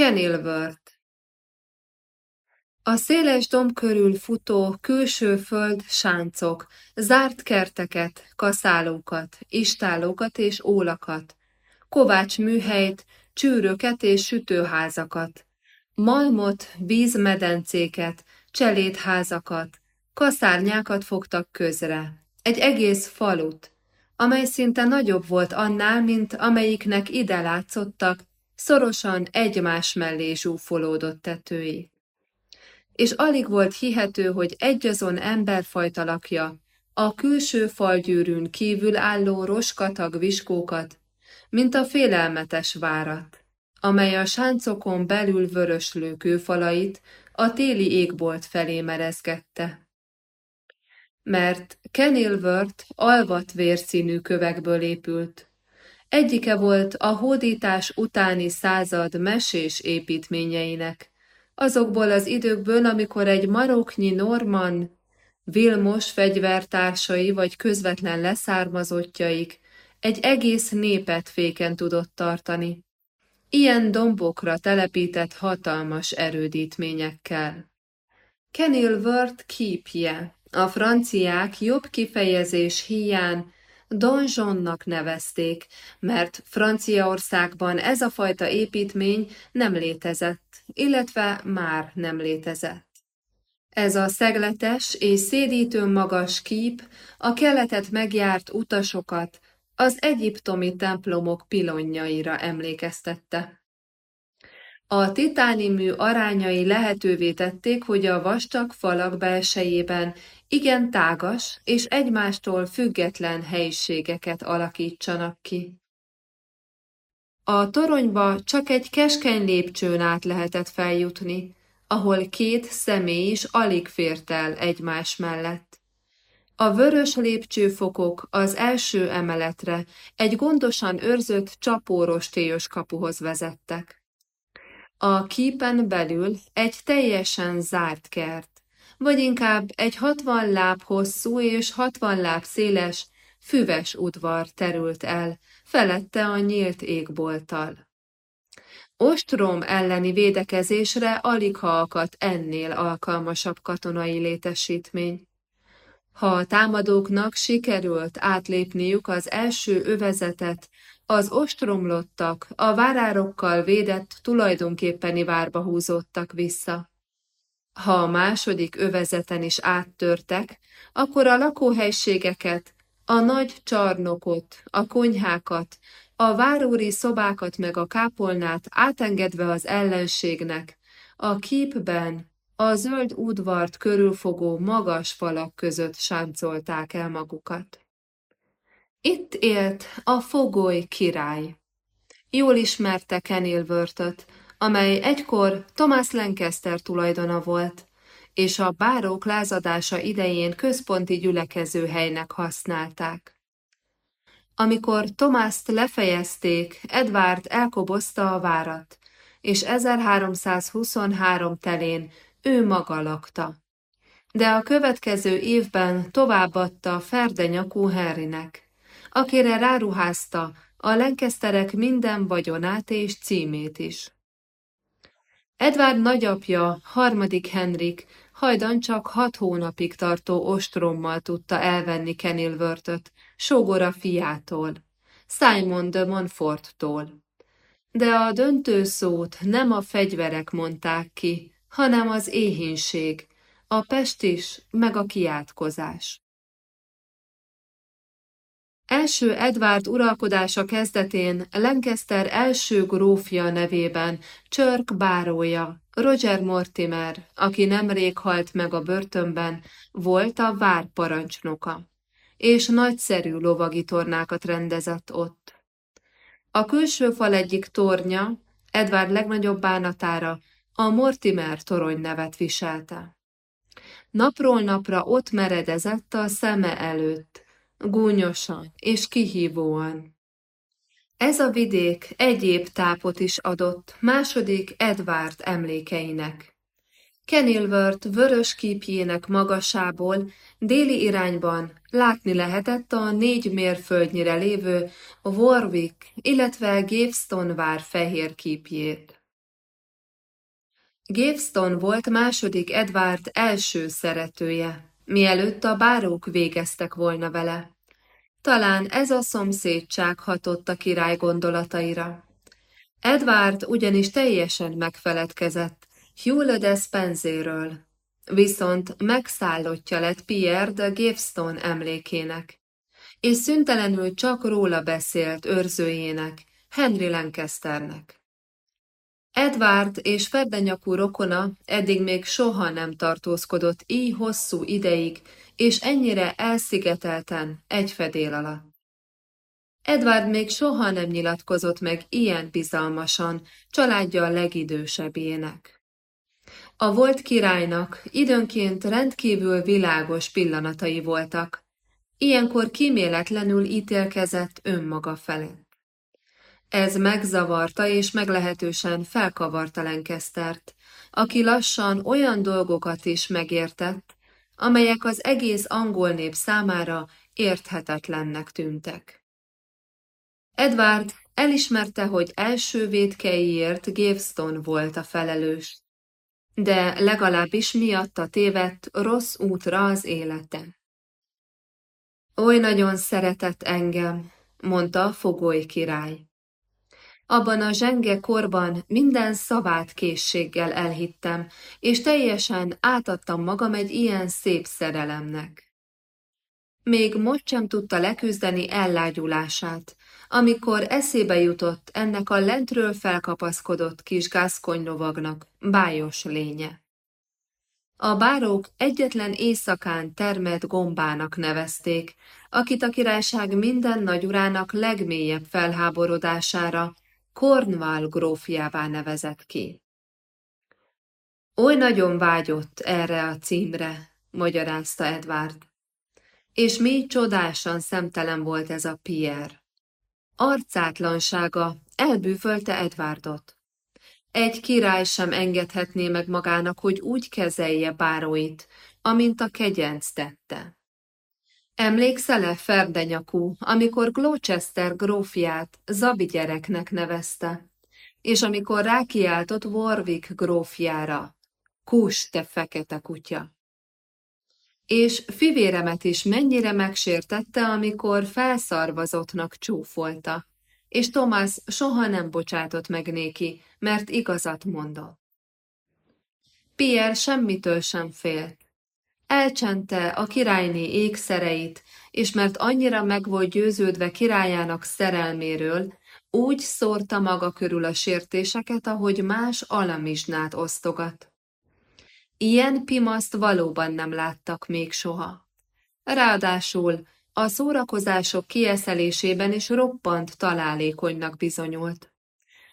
Kenilworth. A széles domb körül futó külső föld sáncok, zárt kerteket, kaszálókat, istálókat és ólakat, kovács műhelyt, csűröket és sütőházakat, malmot, vízmedencéket, cselédházakat, kaszárnyákat fogtak közre, egy egész falut, amely szinte nagyobb volt annál, mint amelyiknek ide látszottak, szorosan egymás mellé zsúfolódott tetői. És alig volt hihető, hogy egyazon emberfajta lakja, a külső falgyűrűn kívül álló roskatag viskókat, mint a félelmetes várat, amely a sáncokon belül vöröslő kőfalait a téli égbolt felé merezgette. Mert Kenilworth alvat vérszínű kövekből épült, Egyike volt a hódítás utáni század mesés építményeinek, azokból az időkből, amikor egy maroknyi Norman, Vilmos fegyvertársai vagy közvetlen leszármazottjaik egy egész népet féken tudott tartani. Ilyen dombokra telepített hatalmas erődítményekkel. Kenilworth képje, a franciák jobb kifejezés hiány donzsonnak nevezték, mert Franciaországban ez a fajta építmény nem létezett, illetve már nem létezett. Ez a szegletes és szédítő magas kép a keletet megjárt utasokat az egyiptomi templomok pilonjaira emlékeztette. A titániumű arányai lehetővé tették, hogy a vastag falak belsejében igen tágas és egymástól független helyiségeket alakítsanak ki. A toronyba csak egy keskeny lépcsőn át lehetett feljutni, ahol két személy is alig fért el egymás mellett. A vörös lépcsőfokok az első emeletre egy gondosan őrzött csapórostélyos kapuhoz vezettek. A képen belül egy teljesen zárt kert, vagy inkább egy hatvan láb hosszú és hatvan láb széles, füves udvar terült el, felette a nyílt égbolttal. Ostrom elleni védekezésre alig ha akadt ennél alkalmasabb katonai létesítmény. Ha a támadóknak sikerült átlépniük az első övezetet, az ostromlottak, a várárokkal védett tulajdonképpeni várba húzódtak vissza. Ha a második övezeten is áttörtek, akkor a lakóhelységeket, a nagy csarnokot, a konyhákat, a várúri szobákat meg a kápolnát átengedve az ellenségnek, a képben a zöld udvart körülfogó magas falak között sáncolták el magukat. Itt élt a fogoly király. Jól ismerte Kenilworth-öt, amely egykor Thomas Lancaster tulajdona volt, és a bárók lázadása idején központi gyülekező helynek használták. Amikor Tomást lefejezték, Edward elkobozta a várat, és 1323 telén ő maga lakta. De a következő évben továbbadta ferdenyakú Henrynek akire ráruházta a Lancasterek minden vagyonát és címét is. Edward nagyapja, harmadik Henrik, hajdan csak hat hónapig tartó ostrommal tudta elvenni Kenilworth-öt, sógora fiától, Simon de Montforttól. De a döntő szót nem a fegyverek mondták ki, hanem az éhínség, a pestis meg a kiátkozás. Első Edward uralkodása kezdetén Lancaster első grófja nevében Csörk bárója, Roger Mortimer, aki nemrég halt meg a börtönben, volt a vár parancsnoka, és nagyszerű lovagi tornákat rendezett ott. A külső fal egyik tornya, Edward legnagyobb bánatára, a Mortimer torony nevet viselte. Napról napra ott meredezett a szeme előtt, gúnyosan és kihívóan. Ez a vidék egyéb tápot is adott második Edward emlékeinek. Kenilworth vörös kípjének magasából déli irányban látni lehetett a négy mérföldnyire lévő Warwick, illetve Gaveston vár fehér kípjét. Gaveston volt második Edward első szeretője, mielőtt a bárók végeztek volna vele. Talán ez a szomszédság hatott a király gondolataira. Edward ugyanis teljesen megfeledkezett Hugh le Despenséről, viszont megszállottja lett Pierre de Gaveston emlékének, és szüntelenül csak róla beszélt őrzőjének, Henry Lancasternek. Edward és Ferdenyakú rokona eddig még soha nem tartózkodott így hosszú ideig, és ennyire elszigetelten egy fedél alatt. Edward még soha nem nyilatkozott meg ilyen bizalmasan családja a legidősebbjének. A volt királynak időnként rendkívül világos pillanatai voltak, ilyenkor kíméletlenül ítélkezett önmaga felett. Ez megzavarta és meglehetősen felkavarta Lancastert, aki lassan olyan dolgokat is megértett, amelyek az egész angol nép számára érthetetlennek tűntek. Edward elismerte, hogy első védkeiért Gaveston volt a felelős, de legalábbis miatta tévedt rossz útra az élete. Oly nagyon szeretett engem, mondta a fogoly király. Abban a zsenge korban minden szavát készséggel elhittem, és teljesen átadtam magam egy ilyen szép szerelemnek. Még most sem tudta leküzdeni ellágyulását, amikor eszébe jutott ennek a lentről felkapaszkodott kis gázkonylovagnak bájos lénye. A bárók egyetlen éjszakán termelt gombának nevezték, akit a királyság minden nagyurának legmélyebb felháborodására Cornwall grófjává nevezett ki. Oly nagyon vágyott erre a címre, magyarázta Edward. És mi csodásan szemtelen volt ez a Pierre. Arcátlansága elbűvölte Edwardot. Egy király sem engedhetné meg magának, hogy úgy kezelje báróit, amint a kegyenc tette. Emlékszel-e Ferdenyakú, amikor Gloucester grófját Zabi gyereknek nevezte, és amikor rákiáltott Warwick grófjára, Kus, te fekete kutya! És fivéremet is mennyire megsértette, amikor felszarvazottnak csúfolta, és Thomas soha nem bocsátott meg néki, mert igazat mondott. Pierre semmitől sem félt, elcsente a királyné ékszereit, és mert annyira meg volt győződve királyának szerelméről, úgy szórta maga körül a sértéseket, ahogy más alamizsnát osztogat. Ilyen pimaszt valóban nem láttak még soha. Ráadásul a szórakozások kieszelésében is roppant találékonynak bizonyult.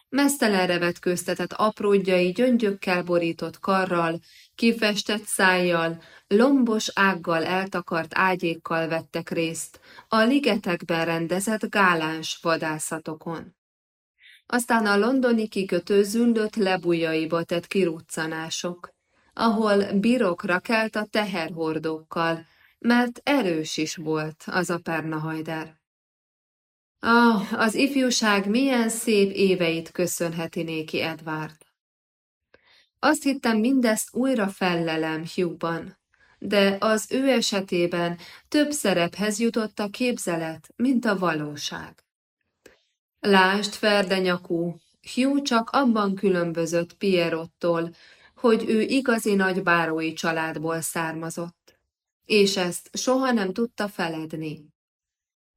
Mesztelenre vetkőztetett apródjai gyöngyökkel borított karral, kifestett szájjal, lombos ággal eltakart ágyékkal vettek részt a ligetekben rendezett gáláns vadászatokon. Aztán a londoni kikötő züllött lebujjaiba tett kiruccanások, ahol birokra kelt a teherhordókkal, mert erős is volt az a pernahajder. Ah, az ifjúság milyen szép éveit köszönheti néki Edward. Azt hittem, mindezt újra fellelem Hughban, de az ő esetében több szerephez jutott a képzelet, mint a valóság. Lásd, ferdenyakú, Hugh csak abban különbözött Pierottól, hogy ő igazi nagybárói családból származott, és ezt soha nem tudta feledni.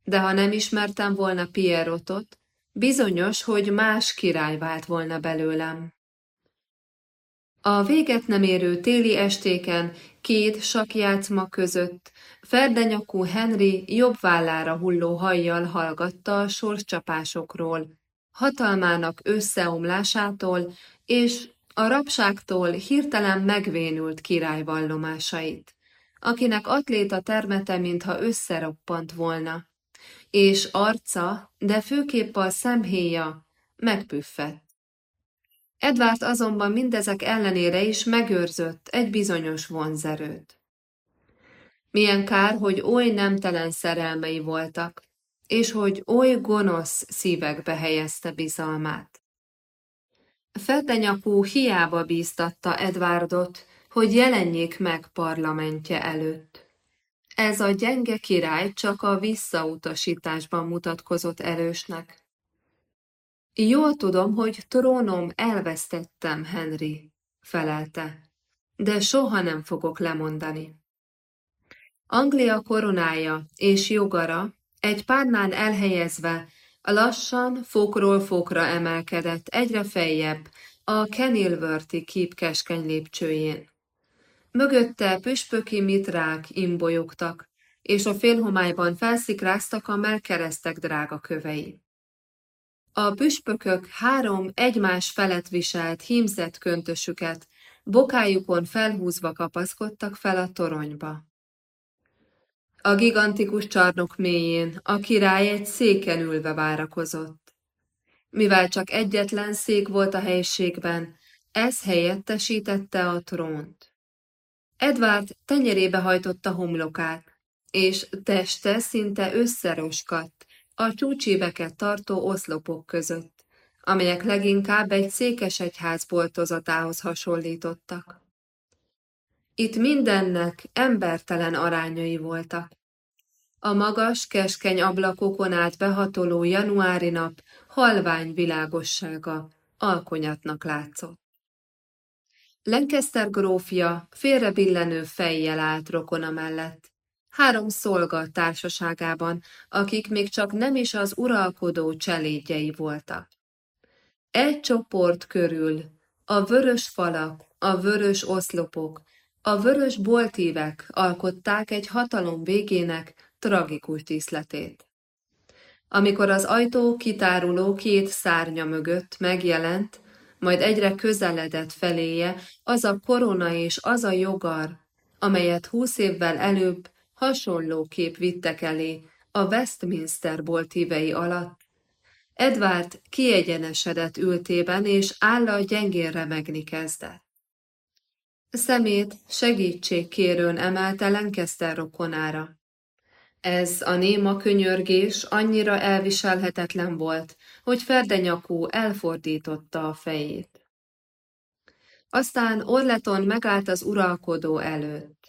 De ha nem ismertem volna Pierotot, bizonyos, hogy más király vált volna belőlem. A véget nem érő téli estéken két sakjátszma között ferdenyakú Henry jobb vállára hulló hajjal hallgatta a sorscsapásokról, hatalmának összeomlásától és a rabságtól hirtelen megvénült király vallomásait, akinek atléta termete, mintha összeroppant volna, és arca, de főképp a szemhéja megpüffett. Edward azonban mindezek ellenére is megőrzött egy bizonyos vonzerőt. Milyen kár, hogy oly nemtelen szerelmei voltak, és hogy oly gonosz szívekbe helyezte bizalmát. Ferdenyakú hiába bíztatta Edwardot, hogy jelenjék meg parlamentje előtt. Ez a gyenge király csak a visszautasításban mutatkozott erősnek. Jól tudom, hogy trónom elvesztettem, Henry, felelte, de soha nem fogok lemondani. Anglia koronája és jogara egy párnán elhelyezve lassan fokról fokra emelkedett egyre feljebb a Kenilworthy kép keskeny lépcsőjén. Mögötte püspöki mitrák imbolyogtak, és a félhomályban felszikráztak a melkeresztek drága kövei. A püspökök három egymás felett viselt hímzett köntösüket, bokájukon felhúzva kapaszkodtak fel a toronyba. A gigantikus csarnok mélyén a király egy széken ülve várakozott. Mivel csak egyetlen szék volt a helységben, ez helyettesítette a trónt. Edward tenyerébe hajtotta homlokát, és teste szinte összeroskadt a csúcsíveket tartó oszlopok között, amelyek leginkább egy székes egyház boltozatához hasonlítottak. Itt mindennek embertelen arányai voltak. A magas, keskeny ablakokon át behatoló januári nap halvány világossága alkonyatnak látszott. Lancaster grófja félrebillenő fejjel állt rokona mellett, három szolga társaságában, akik még csak nem is az uralkodó cselédjei voltak. Egy csoport körül a vörös falak, a vörös oszlopok, a vörös boltívek alkották egy hatalom végének tragikus díszletét. Amikor az ajtó kitáruló két szárnya mögött megjelent, majd egyre közeledett feléje az a korona és az a jogar, amelyet húsz évvel előbb hasonló kép vittek elé a Westminster boltívei alatt. Edward kiegyenesedett ültében, és álla gyengén remegni kezdett. Szemét segítségkérőn emelte Lancaster rokonára. Ez a néma könyörgés annyira elviselhetetlen volt, hogy ferdenyakú elfordította a fejét. Aztán Orleton megállt az uralkodó előtt.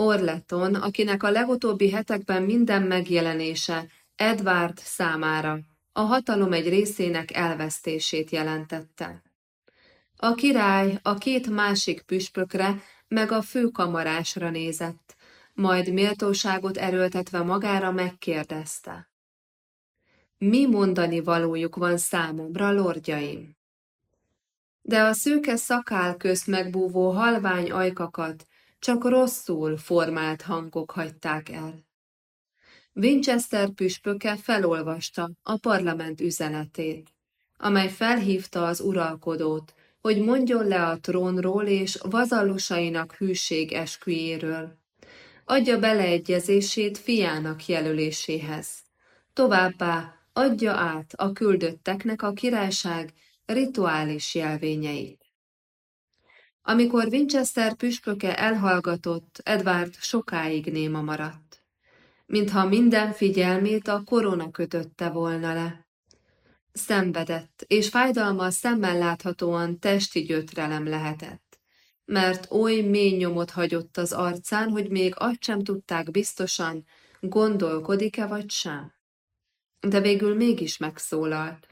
Orleton, akinek a legutóbbi hetekben minden megjelenése Edward számára a hatalom egy részének elvesztését jelentette. A király a két másik püspökre meg a főkamarásra nézett, majd méltóságot erőltetve magára megkérdezte. Mi mondani valójuk van számomra, lordjaim? De a szőke szakál közt megbúvó halvány ajkakat csak rosszul formált hangok hagyták el. Winchester püspöke felolvasta a parlament üzenetét, amely felhívta az uralkodót, hogy mondjon le a trónról és vazallusainak hűség esküjéről. Adja beleegyezését fiának jelöléséhez. Továbbá adja át a küldötteknek a királyság rituális jelvényeit. Amikor Winchester püspöke elhallgatott, Edward sokáig néma maradt. Mintha minden figyelmét a korona kötötte volna le. Szenvedett, és fájdalma szemmel láthatóan testi gyötrelem lehetett, mert oly mély nyomot hagyott az arcán, hogy még azt sem tudták biztosan, gondolkodik-e vagy sem. De végül mégis megszólalt.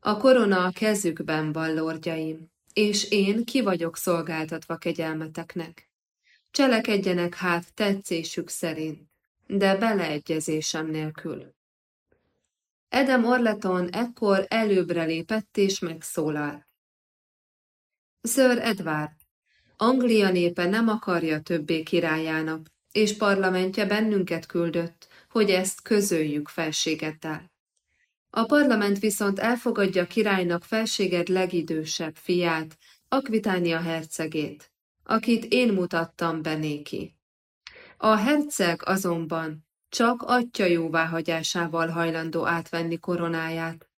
A korona a kezükben van, lordjaim, és én ki vagyok szolgáltatva kegyelmeteknek. Cselekedjenek hát tetszésük szerint, de beleegyezésem nélkül. Edem Orleton ekkor előbbre lépett és megszólalt. Sir Edward, Anglia népe nem akarja többé királyának, és parlamentje bennünket küldött, hogy ezt közöljük felségeddel. A parlament viszont elfogadja királynak felséged legidősebb fiát, Akvitánia hercegét, akit én mutattam be néki. A herceg azonban csak atya jóváhagyásával hajlandó átvenni koronáját.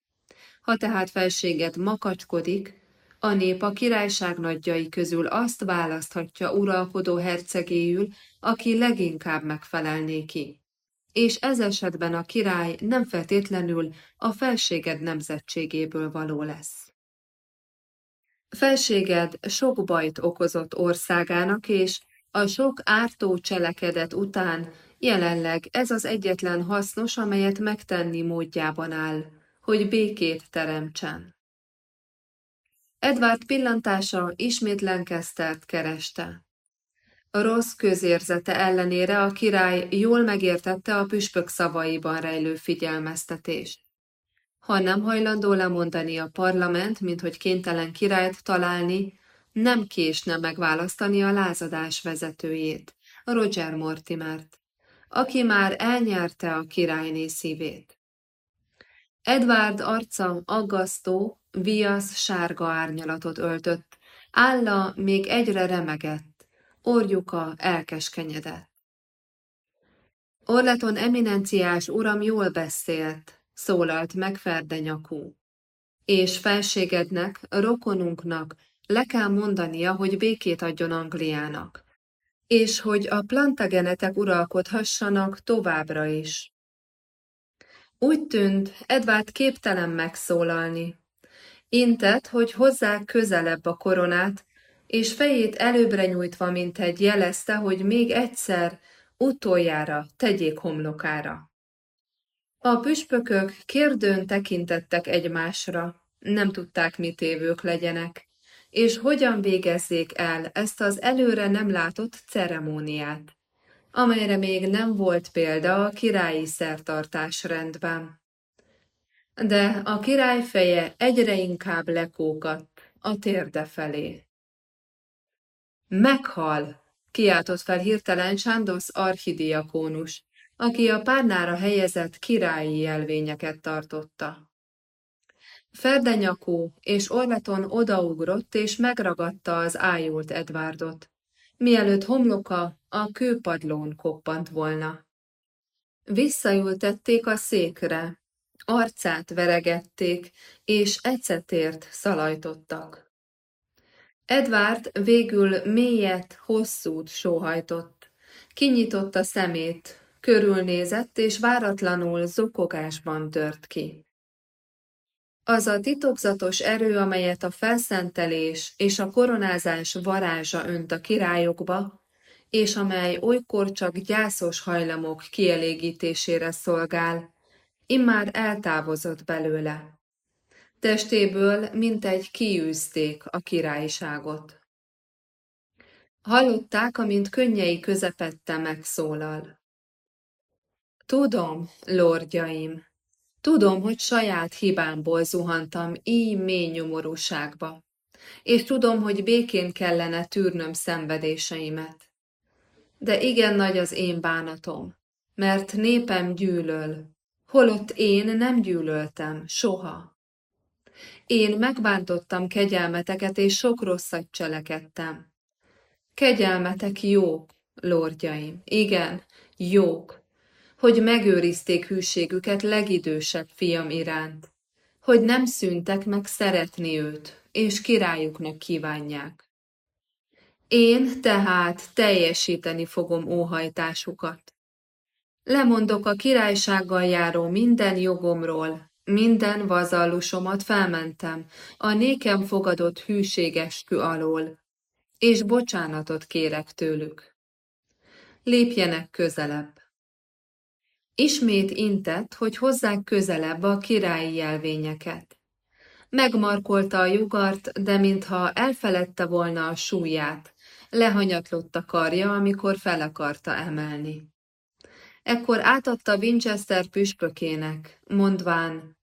Ha tehát felséged makacskodik, a nép a királyság nagyjai közül azt választhatja uralkodó hercegéül, aki leginkább megfelel néki. És ez esetben a király nem feltétlenül a felséged nemzetségéből való lesz. Felséged sok bajt okozott országának, és a sok ártó cselekedet után jelenleg ez az egyetlen hasznos, amelyet megtenni módjában áll, hogy békét teremtsen. Edward pillantása ismét Lancastert kereste. A rossz közérzete ellenére a király jól megértette a püspök szavaiban rejlő figyelmeztetést. Ha nem hajlandó lemondani a parlament, mint hogy kénytelen királyt találni, nem késne megválasztani a lázadás vezetőjét, Roger Mortimert, aki már elnyerte a királyné szívét. Edward arca aggasztó, viasz sárga árnyalatot öltött, álla még egyre remegett, orjuka elkeskenyedett. Orleton eminenciás uram jól beszélt, szólalt meg ferdenyakú. És felségednek, rokonunknak le kell mondania, hogy békét adjon Angliának, és hogy a plantagenetek uralkodhassanak továbbra is. Úgy tűnt, Edvard képtelen megszólalni. Intett, hogy hozzá közelebb a koronát, és fejét előbbre nyújtva, mint egy jelezte, hogy még egyszer, utoljára tegyék homlokára. A püspökök kérdőn tekintettek egymásra, nem tudták, mit évők legyenek, és hogyan végezzék el ezt az előre nem látott ceremóniát, amelyre még nem volt példa a királyi szertartás rendben. De a király feje egyre inkább lekókadt a térde felé. Meghal! kiáltott fel hirtelen Sándosz archidiakónus, aki a párnára helyezett királyi jelvényeket tartotta. Ferdenyakó és Orleton odaugrott és megragadta az ájult Edvárdot, mielőtt homloka a kőpadlón koppant volna. Visszaültették a székre, arcát veregették, és ecetért szalajtottak. Edward végül mélyet, hosszút sóhajtott. Kinyitotta szemét, körülnézett, és váratlanul zokogásban tört ki. Az a titokzatos erő, amelyet a felszentelés és a koronázás varázsa önt a királyokba, és amely olykor csak gyászos hajlamok kielégítésére szolgál, immár eltávozott belőle. Testéből mintegy kiűzték a királyságot. Hallották, amint könnyei közepette megszólal. Tudom, lordjaim, tudom, hogy saját hibámból zuhantam így mély nyomorúságba, és tudom, hogy békén kellene tűrnöm szenvedéseimet. De igen nagy az én bánatom, mert népem gyűlöl, holott én nem gyűlöltem soha. Én megbántottam kegyelmeteket, és sok rosszat cselekedtem. Kegyelmetek jók, lordjaim, igen, jók, hogy megőrizték hűségüket legidősebb fiam iránt, hogy nem szüntek meg szeretni őt, és királyuknak kívánják. Én tehát teljesíteni fogom óhajtásukat. Lemondok a királysággal járó minden jogomról, minden vazallusomat felmentem a nékem fogadott hűségeskü alól, és bocsánatot kérek tőlük. Lépjenek közelebb. Ismét intett, hogy hozzák közelebb a királyi jelvényeket. Megmarkolta a jugart, de mintha elfeledte volna a súlyát, lehanyatlott a karja, amikor fel akarta emelni. Ekkor átadta Winchester püspökének, mondván,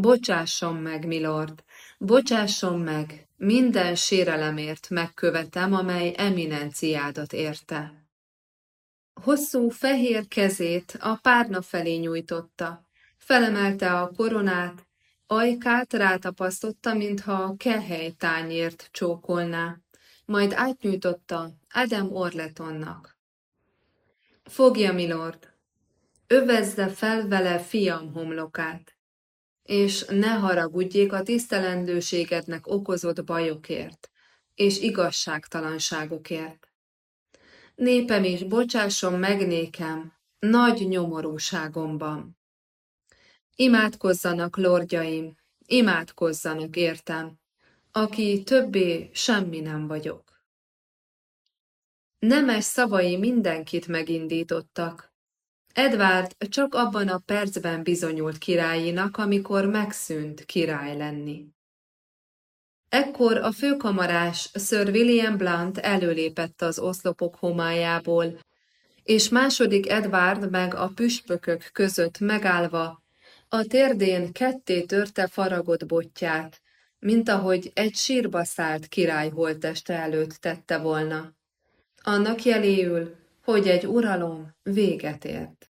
Bocsásson meg, milord, bocsásson meg, minden sérelemért megkövetem, amely eminenciádat érte. Hosszú fehér kezét a párna felé nyújtotta, felemelte a koronát, ajkát rátapasztotta, mintha a kehely tányért csókolná, majd átnyújtotta Adam Orletonnak. Fogja, milord, övezze fel vele fiam homlokát és ne haragudjék a tisztelendőségednek okozott bajokért, és igazságtalanságokért. Népem is bocsásson meg nékem, nagy nyomorúságomban. Imádkozzanak, lordjaim, imádkozzanak, értem, aki többé semmi nem vagyok. Nemes szavai mindenkit megindítottak. Edward csak abban a percben bizonyult királyinak, amikor megszűnt király lenni. Ekkor a főkamarás Sir William Blunt előlépett az oszlopok homályából, és második Edward meg a püspökök között megállva, a térdén ketté törte faragott botját, mint ahogy egy sírba szállt király holteste előtt tette volna. Annak jeléül, hogy egy uralom véget ért.